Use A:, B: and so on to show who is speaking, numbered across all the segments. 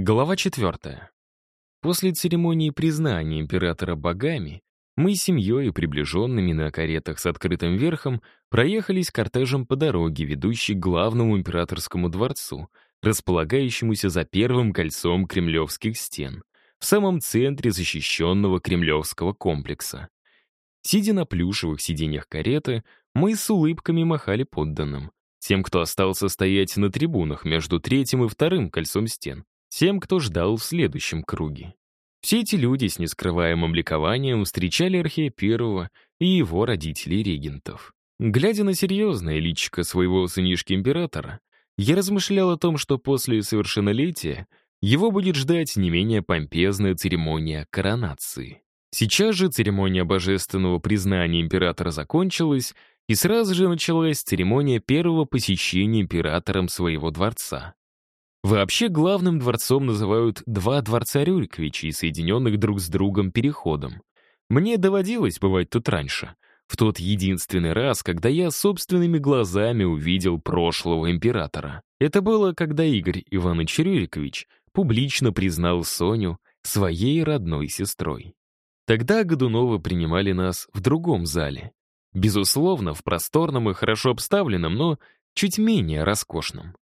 A: Глава четвертая. После церемонии признания императора богами мы с семьей и приближенными на каретах с открытым верхом проехались кортежем по дороге, ведущей к главному императорскому дворцу, располагающемуся за первым кольцом кремлевских стен, в самом центре защищенного кремлевского комплекса. Сидя на плюшевых сиденьях кареты, мы с улыбками махали подданным. Тем, кто остался стоять на трибунах между третьим и вторым кольцом стен, тем, кто ждал в следующем круге. Все эти люди с нескрываемым ликованием встречали Архея Первого и его родителей-регентов. Глядя на серьезное личико своего сынишки императора, я размышлял о том, что после совершеннолетия его будет ждать не менее помпезная церемония коронации. Сейчас же церемония божественного признания императора закончилась, и сразу же началась церемония первого посещения императором своего дворца. Вообще главным дворцом называют два дворца Рюриковичей, соединенных друг с другом переходом. Мне доводилось бывать тут раньше, в тот единственный раз, когда я собственными глазами увидел прошлого императора. Это было, когда Игорь Иванович Рюрикович публично признал Соню своей родной сестрой. Тогда Годунова принимали нас в другом зале. Безусловно, в просторном и хорошо обставленном, но чуть менее роскошном.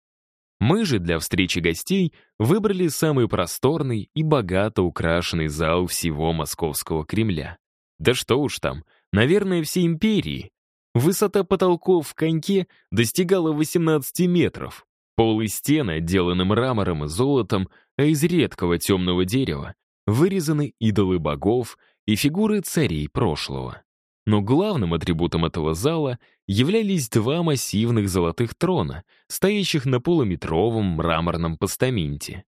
A: Мы же для встречи гостей выбрали самый просторный и богато украшенный зал всего московского Кремля. Да что уж там, наверное, всей империи. Высота потолков в коньке достигала 18 метров. Пол и стены отделаны мрамором и золотом, а из редкого темного дерева вырезаны идолы богов и фигуры царей прошлого. Но главным атрибутом этого зала являлись два массивных золотых трона, стоящих на полуметровом мраморном постаменте.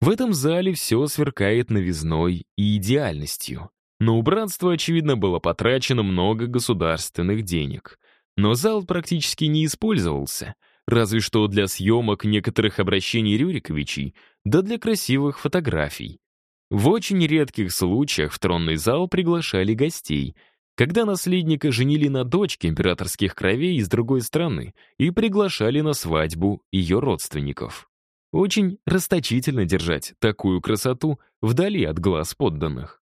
A: В этом зале все сверкает новизной и идеальностью. На убранство, очевидно, было потрачено много государственных денег. Но зал практически не использовался, разве что для съемок некоторых обращений Рюриковичей, да для красивых фотографий. В очень редких случаях в тронный зал приглашали гостей — когда наследника женили на дочке императорских кровей из другой страны и приглашали на свадьбу ее родственников. Очень расточительно держать такую красоту вдали от глаз подданных.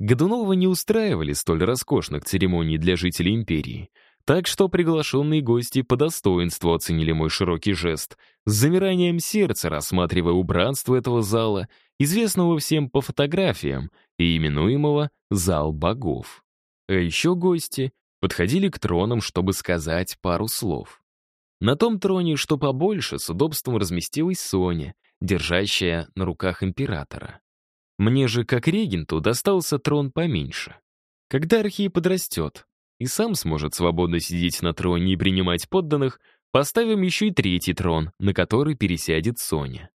A: Годунова не устраивали столь роскошных церемоний для жителей империи, так что приглашенные гости по достоинству оценили мой широкий жест, с замиранием сердца рассматривая убранство этого зала, известного всем по фотографиям и именуемого «Зал богов». А еще гости подходили к тронам, чтобы сказать пару слов. На том троне, что побольше, с удобством разместилась Соня, держащая на руках императора. Мне же, как регенту, достался трон поменьше. Когда Архий подрастет и сам сможет свободно сидеть на троне и принимать подданных, поставим еще и третий трон, на который пересядет Соня.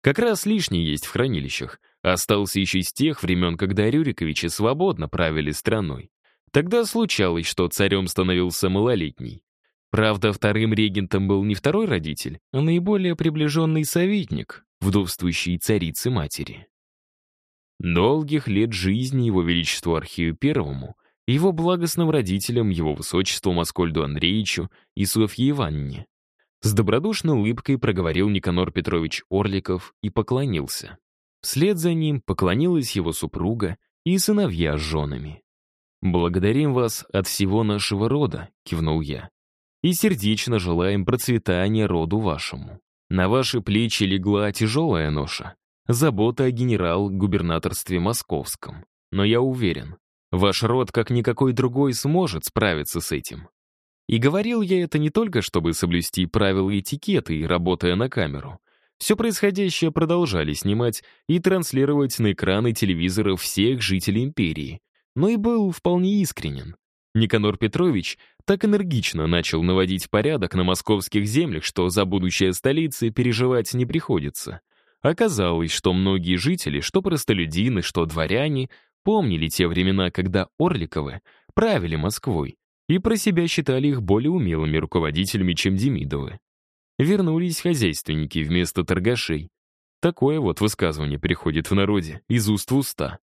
A: Как раз лишний есть в хранилищах, остался еще из тех времен, когда Рюриковичи свободно правили страной. Тогда случалось, что царем становился малолетний. Правда, вторым регентом был не второй родитель, а наиболее приближенный советник, вдовствующей царицы-матери. Долгих лет жизни его величеству Архию Первому, его благостным родителям, его высочеству Маскольду Андреевичу и Софье Ивановне. С добродушной улыбкой проговорил Никанор Петрович Орликов и поклонился. Вслед за ним поклонилась его супруга и сыновья с женами. «Благодарим вас от всего нашего рода», — кивнул я. «И сердечно желаем процветания роду вашему. На ваши плечи легла тяжелая ноша, забота о генерал-губернаторстве московском. Но я уверен, ваш род, как никакой другой, сможет справиться с этим. И говорил я это не только, чтобы соблюсти правила этикета и работая на камеру. Все происходящее продолжали снимать и транслировать на экраны телевизоров всех жителей империи, но и был вполне искренен. Никанор Петрович так энергично начал наводить порядок на московских землях, что за будущее столицы переживать не приходится. Оказалось, что многие жители, что простолюдины, что дворяне, помнили те времена, когда Орликовы правили Москвой и про себя считали их более умелыми руководителями, чем Демидовы. Вернулись хозяйственники вместо торгашей. Такое вот высказывание приходит в народе, из уст в уста.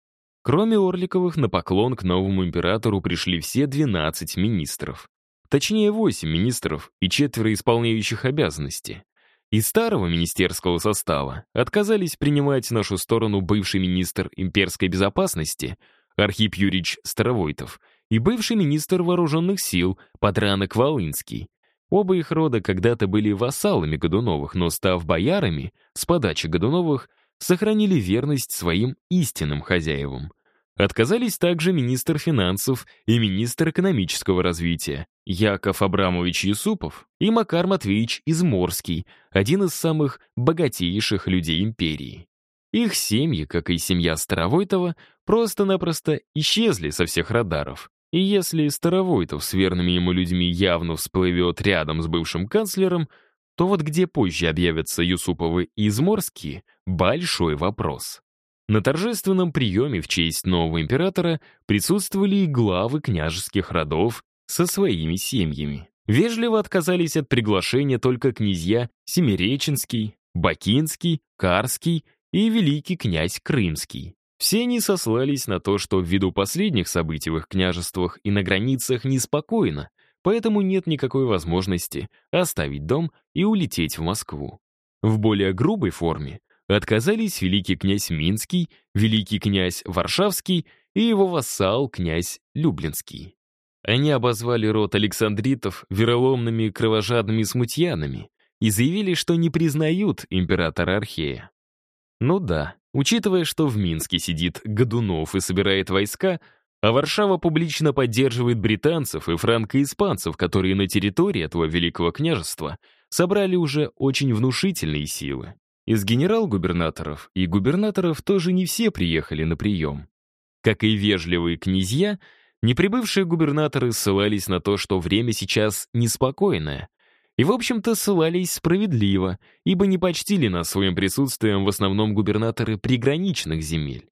A: Кроме Орликовых, на поклон к новому императору пришли все 12 министров. Точнее, 8 министров и четверо исполняющих обязанности. Из старого министерского состава отказались принимать нашу сторону бывший министр имперской безопасности Архип Юрьевич Старовойтов и бывший министр вооруженных сил Патранок Волынский. Оба их рода когда-то были вассалами Годуновых, но став боярами, с подачи Годуновых, сохранили верность своим истинным хозяевам. Отказались также министр финансов и министр экономического развития Яков Абрамович Юсупов и Макар Матвеевич Изморский, один из самых богатейших людей империи. Их семьи, как и семья Старовойтова, просто-напросто исчезли со всех радаров. И если Старовойтов с верными ему людьми явно всплывет рядом с бывшим канцлером, то вот где позже объявятся Юсуповы и Изморские — большой вопрос. На торжественном приеме в честь нового императора присутствовали и главы княжеских родов со своими семьями. Вежливо отказались от приглашения только князья Семиреченский, Бакинский, Карский и великий князь Крымский. Все они сослались на то, что ввиду последних событий в их княжествах и на границах неспокойно, поэтому нет никакой возможности оставить дом и улететь в Москву. В более грубой форме отказались великий князь Минский, великий князь Варшавский и его вассал князь Люблинский. Они обозвали род Александритов вероломными кровожадными смутьянами и заявили, что не признают императора Архея. Ну да, учитывая, что в Минске сидит Годунов и собирает войска, а Варшава публично поддерживает британцев и франко-испанцев, которые на территории этого великого княжества собрали уже очень внушительные силы. Из генерал-губернаторов и губернаторов тоже не все приехали на прием. Как и вежливые князья, неприбывшие губернаторы ссылались на то, что время сейчас неспокойное, и, в общем-то, ссылались справедливо, ибо не почтили нас своим присутствием в основном губернаторы приграничных земель.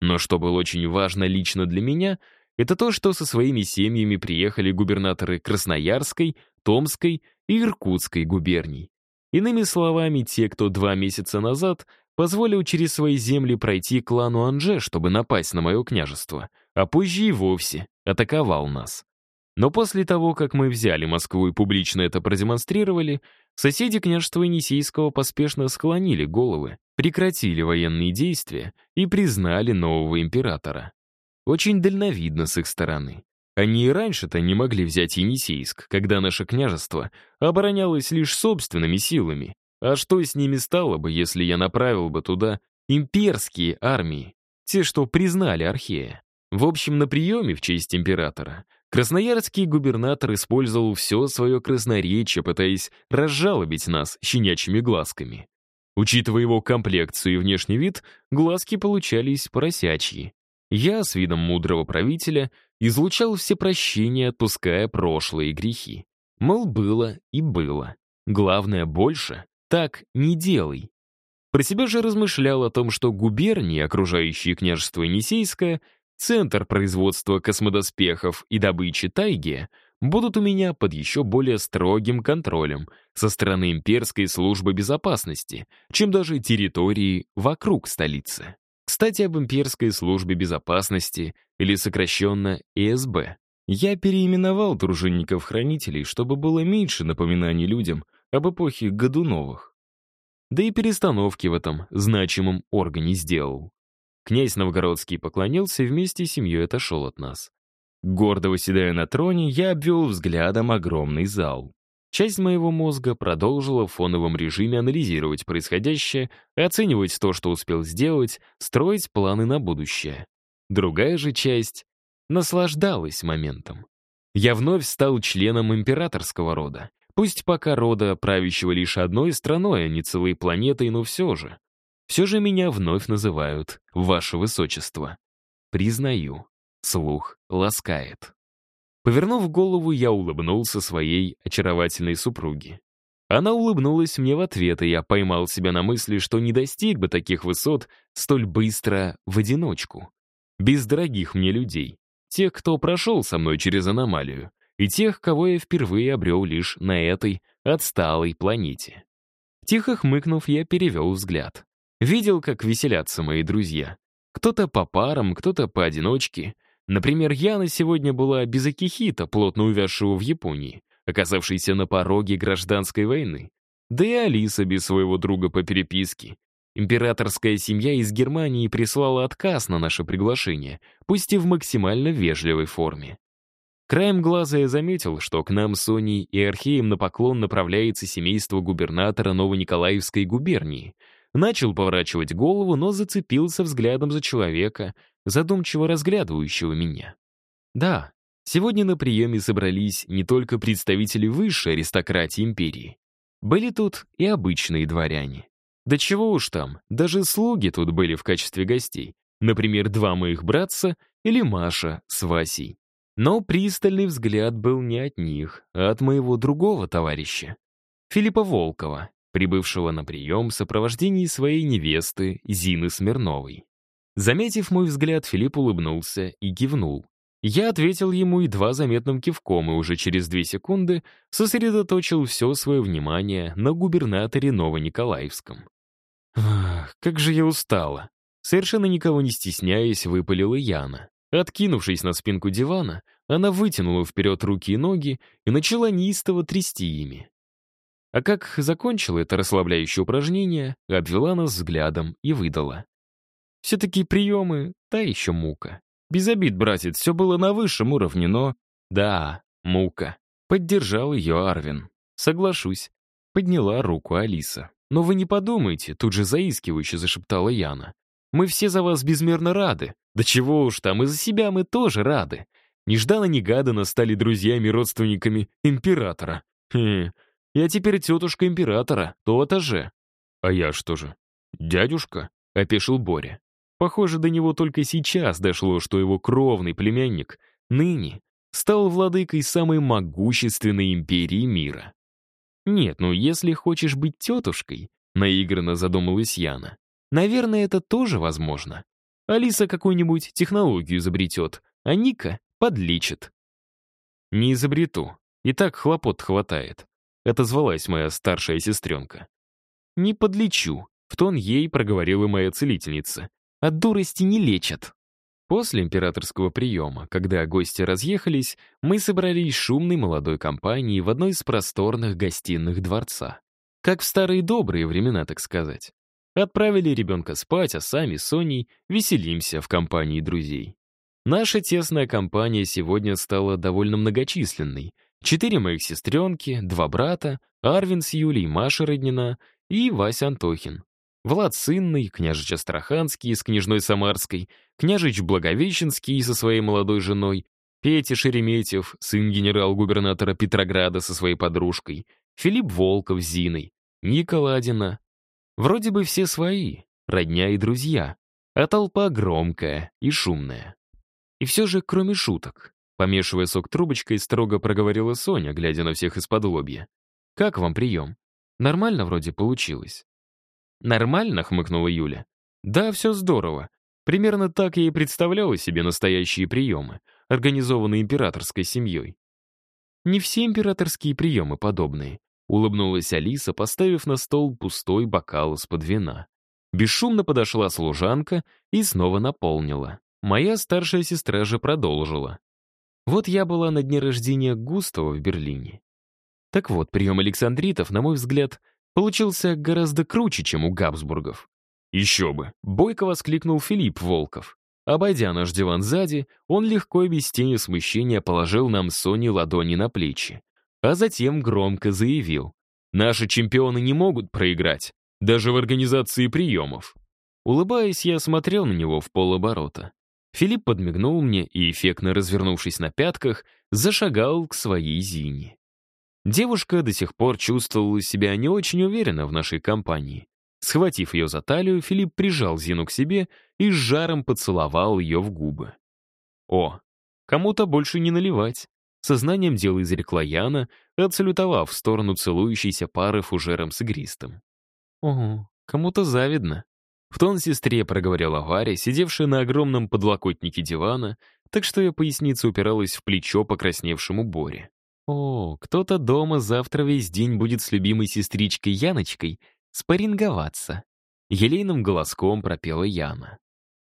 A: Но что было очень важно лично для меня, это то, что со своими семьями приехали губернаторы Красноярской, Томской и Иркутской губерний. Иными словами, те, кто два месяца назад позволил через свои земли пройти клану Анже, чтобы напасть на мое княжество, а позже и вовсе атаковал нас. Но после того, как мы взяли Москву и публично это продемонстрировали, соседи княжества Енисейского поспешно склонили головы, прекратили военные действия и признали нового императора. Очень дальновидно с их стороны. Они и раньше-то не могли взять Енисейск, когда наше княжество оборонялось лишь собственными силами. А что с ними стало бы, если я направил бы туда имперские армии, те, что признали Архея? В общем, на приеме в честь императора Красноярский губернатор использовал все свое красноречие, пытаясь разжалобить нас щенячьими глазками. Учитывая его комплекцию и внешний вид, глазки получались поросячьи. Я, с видом мудрого правителя, излучал все прощения, отпуская прошлые грехи. Мол, было и было. Главное, больше так не делай. Про себя же размышлял о том, что губернии, окружающие княжество Енисейское, Центр производства космодоспехов и добычи тайги будут у меня под еще более строгим контролем со стороны имперской службы безопасности, чем даже территории вокруг столицы. Кстати, об имперской службе безопасности, или сокращенно ИСБ. Я переименовал дружинников-хранителей, чтобы было меньше напоминаний людям об эпохе Годуновых. Да и перестановки в этом значимом органе сделал. Князь Новгородский поклонился и вместе с семьей отошел от нас. Гордо выседая на троне, я обвел взглядом огромный зал. Часть моего мозга продолжила в фоновом режиме анализировать происходящее, оценивать то, что успел сделать, строить планы на будущее. Другая же часть наслаждалась моментом. Я вновь стал членом императорского рода. Пусть пока рода, правящего лишь одной страной, а не целой планетой, но все же. Все же меня вновь называют «Ваше Высочество». Признаю, слух ласкает. Повернув голову, я улыбнулся своей очаровательной супруге. Она улыбнулась мне в ответ, и я поймал себя на мысли, что не достиг бы таких высот столь быстро в одиночку. Без дорогих мне людей. Тех, кто прошел со мной через аномалию, и тех, кого я впервые обрел лишь на этой отсталой планете. Тихо хмыкнув, я перевел взгляд. Видел, как веселятся мои друзья. Кто-то по парам, кто-то поодиночке. Например, Яна сегодня была без Акихита, плотно увязшего в Японии, оказавшейся на пороге гражданской войны. Да и Алиса без своего друга по переписке. Императорская семья из Германии прислала отказ на наше приглашение, пусть и в максимально вежливой форме. Краем глаза я заметил, что к нам с Соней и Археем на поклон направляется семейство губернатора Новониколаевской губернии. Начал поворачивать голову, но зацепился взглядом за человека, задумчиво разглядывающего меня. Да, сегодня на приеме собрались не только представители высшей аристократии империи. Были тут и обычные дворяне. Да чего уж там, даже слуги тут были в качестве гостей. Например, два моих братца или Маша с Васей. Но пристальный взгляд был не от них, а от моего другого товарища, Филиппа Волкова, прибывшего на прием в сопровождении своей невесты Зины Смирновой. Заметив мой взгляд, Филипп улыбнулся и кивнул. Я ответил ему едва заметным кивком и уже через две секунды сосредоточил все свое внимание на губернаторе Новониколаевском. Как же я устала. Совершенно никого не стесняясь, выпалила Яна. Откинувшись на спинку дивана, она вытянула вперед руки и ноги и начала неистово трясти ими. А как закончила это расслабляющее упражнение, обвела нас взглядом и выдала. Все-таки приемы — та еще мука. Без обид, братец, все было на высшем уровне, но... Да, мука. Поддержал ее Арвин. Соглашусь. Подняла руку Алиса. «Но вы не подумайте», — тут же заискивающе зашептала Яна. «Мы все за вас безмерно рады. Да чего уж там, и за себя мы тоже рады. Нежданно-негаданно стали друзьями родственниками императора. Хм, я теперь тетушка императора, то-то же». «А я что же? Дядюшка?» — опешил Боря. Похоже, до него только сейчас дошло, что его кровный племянник ныне стал владыкой самой могущественной империи мира. «Нет, ну если хочешь быть тетушкой», — наигранно задумалась Яна, «наверное, это тоже возможно. Алиса какую-нибудь технологию изобретет, а Ника подлечит». «Не изобрету. И так хлопот хватает», — отозвалась моя старшая сестренка. «Не подлечу», — в тон ей проговорила моя целительница. «От дурости не лечат». После императорского приема, когда гости разъехались, мы собрались шумной молодой компанией в одной из просторных гостиных дворца. Как в старые добрые времена, так сказать. Отправили ребенка спать, а сами с Соней веселимся в компании друзей. Наша тесная компания сегодня стала довольно многочисленной. Четыре моих сестренки, два брата, Арвин с Юлей, Маша Роднина и Вася Антохин. Влад Сынный, княжич Астраханский с княжной Самарской, княжич Благовещенский со своей молодой женой, Петя Шереметьев, сын генерал-губернатора Петрограда со своей подружкой, Филипп Волков с Зиной, Ника Ладина. Вроде бы все свои, родня и друзья, а толпа громкая и шумная. И все же, кроме шуток, помешивая сок трубочкой, строго проговорила Соня, глядя на всех из-под лобья. «Как вам прием? Нормально вроде получилось?» «Нормально?» — хмыкнула Юля. «Да, все здорово. Примерно так я и представляла себе настоящие приемы, организованные императорской семьей. Не все императорские приемы подобные», — улыбнулась Алиса, поставив на стол пустой бокал из-под вина. Бесшумно подошла служанка и снова наполнила. Моя старшая сестра же продолжила. Вот я была на дне рождения Густава в Берлине. Так вот, прием Александритов, на мой взгляд, получился гораздо круче, чем у Габсбургов. «Еще бы!» — бойко воскликнул Филипп Волков. Обойдя наш диван сзади, он легко и без тени смущения положил нам Соне ладони на плечи. А затем громко заявил. «Наши чемпионы не могут проиграть, даже в организации приемов». Улыбаясь, я смотрел на него в полоборота. Филипп подмигнул мне и, эффектно развернувшись на пятках, зашагал к своей Зине. Девушка до сих пор чувствовала себя не очень уверенно в нашей компании. Схватив ее за талию, Филипп прижал Зину к себе и с жаром поцеловал ее в губы. «О, кому-то больше не наливать», — сознанием дела изрекла Яна, отсалютовав в сторону целующейся пары фужером с игристым. «Ого, кому-то завидно», — в тон сестре проговорила Варя, сидевшая на огромном подлокотнике дивана, так что ее поясница упиралась в плечо покрасневшему Боре. О, кто-то дома завтра весь день будет с любимой сестричкой Яночкой спарринговаться. Елейным голоском пропела Яна.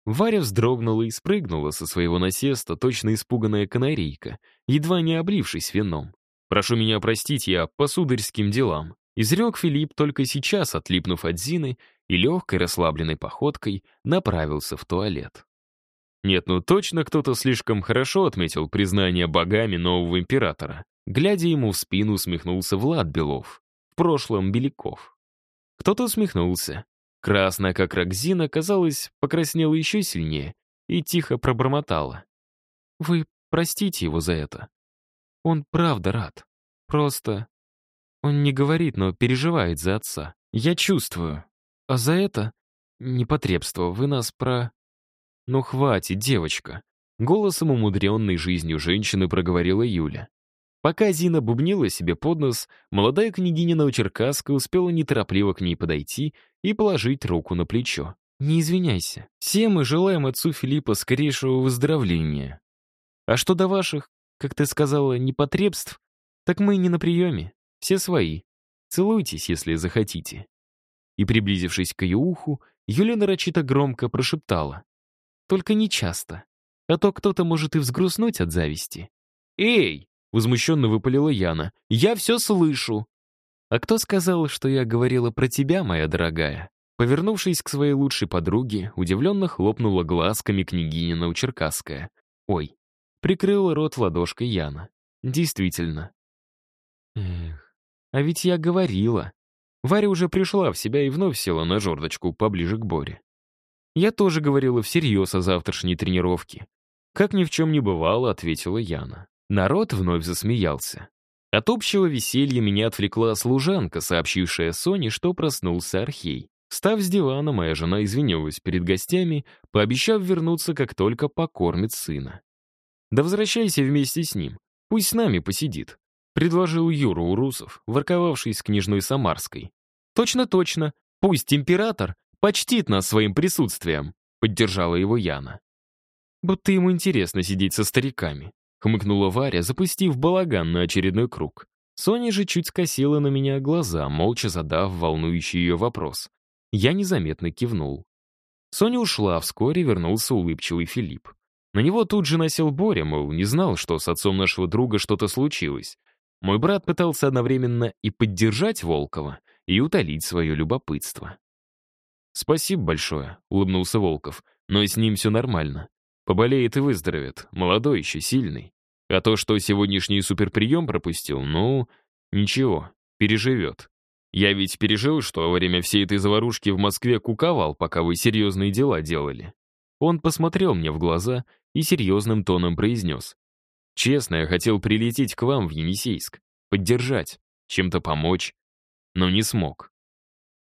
A: Варя вздрогнула и спрыгнула со своего насеста, точно испуганная канарейка, едва не облившись вином. «Прошу меня простить, я по сударским делам», Изрек Филипп только сейчас, отлипнув от Зины, и легкой расслабленной походкой направился в туалет. Нет, ну точно кто-то слишком хорошо отметил признание богами нового императора. Глядя ему в спину, усмехнулся Влад Белов, в прошлом Беляков. Кто-то усмехнулся. Красная, как Рокзина, казалось, покраснела еще сильнее и тихо пробормотала. «Вы простите его за это. Он правда рад. Просто он не говорит, но переживает за отца. Я чувствую. А за это непотребство вы нас про... Ну хватит, девочка. Голосом умудренной жизнью женщины проговорила Юля. Пока Зина бубнила себе под нос, молодая княгиня Новочеркасска успела неторопливо к ней подойти и положить руку на плечо. «Не извиняйся. Все мы желаем отцу Филиппа скорейшего выздоровления. А что до ваших, как ты сказала, непотребств, так мы не на приеме. Все свои. Целуйтесь, если захотите». И, приблизившись к ее уху, Юля нарочито громко прошептала. «Только не часто. А то кто-то может и взгрустнуть от зависти». «Эй!» — возмущенно выпалила Яна. «Я все слышу!» «А кто сказал, что я говорила про тебя, моя дорогая?» Повернувшись к своей лучшей подруге, удивленно хлопнула глазками княгиня Новочеркасская. «Ой!» — прикрыла рот ладошкой Яна. «Действительно, Эх, а ведь я говорила. Варя уже пришла в себя и вновь села на жердочку поближе к Боре. Я тоже говорила всерьез о завтрашней тренировке. Как ни в чем не бывало, ответила Яна. Народ вновь засмеялся. От общего веселья меня отвлекла служанка, сообщившая Соне, что проснулся Архей. Став с дивана, моя жена извинилась перед гостями, пообещав вернуться, как только покормит сына. «Да возвращайся вместе с ним. Пусть с нами посидит предложил Юра Урусов, ворковавший с княжной Самарской. «Точно-точно, пусть император почтит нас своим присутствием», поддержала его Яна. «Будто ему интересно сидеть со стариками», хмыкнула Варя, запустив балаган на очередной круг. Соня же чуть скосила на меня глаза, молча задав волнующий ее вопрос. Я незаметно кивнул. Соня ушла, вскоре вернулся улыбчивый Филипп. На него тут же насел Боря, мол, не знал, что с отцом нашего друга что-то случилось. Мой брат пытался одновременно и поддержать Волкова, и утолить свое любопытство. «Спасибо большое», — улыбнулся Волков, «но с ним все нормально. Поболеет и выздоровеет, молодой еще, сильный. А то, что сегодняшний суперприем пропустил, ну, ничего, переживет. Я ведь пережил, что во время всей этой заварушки в Москве куковал, пока вы серьезные дела делали». Он посмотрел мне в глаза и серьезным тоном произнес. Честно, я хотел прилететь к вам в Енисейск, поддержать, чем-то помочь, но не смог.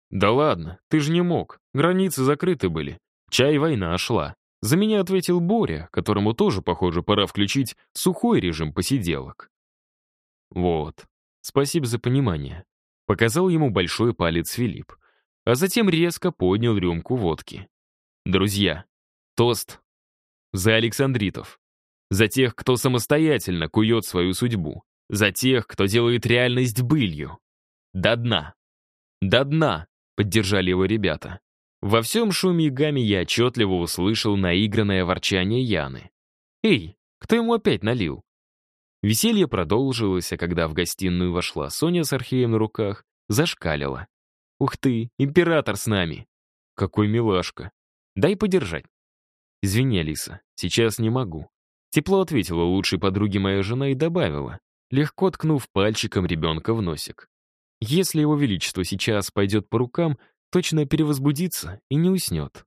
A: Да ладно, ты же не мог, границы закрыты были, чай война шла. За меня ответил Боря, которому тоже, похоже, пора включить сухой режим посиделок. Вот, спасибо за понимание. Показал ему большой палец Филипп, а затем резко поднял рюмку водки. Друзья, тост за Александритов. За тех, кто самостоятельно кует свою судьбу. За тех, кто делает реальность былью. До дна. До дна, поддержали его ребята. Во всем шуме и гамме я отчетливо услышал наигранное ворчание Яны. «Эй, кто ему опять налил?» Веселье продолжилось, а когда в гостиную вошла Соня с Археем на руках, зашкалила. «Ух ты, император с нами!» «Какой милашка!» «Дай подержать». «Извини, Алиса, сейчас не могу. Тепло ответила лучшей подруге моя жена и добавила, легко ткнув пальчиком ребенка в носик. Если его величество сейчас пойдет по рукам, точно перевозбудится и не уснет.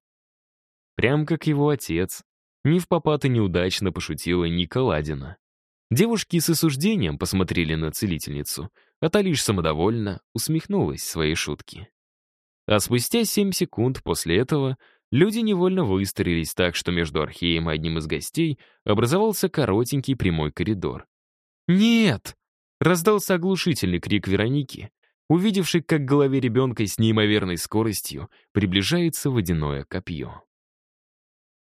A: Прям как его отец. Ни в попад и неудачно пошутила Ника Ладина. Девушки с осуждением посмотрели на целительницу, а та лишь самодовольно усмехнулась своей шутки. А спустя семь секунд после этого Люди невольно выстроились так, что между Археем и одним из гостей образовался коротенький прямой коридор. «Нет!» — раздался оглушительный крик Вероники, увидевший, как к голове ребенка с неимоверной скоростью приближается водяное копье.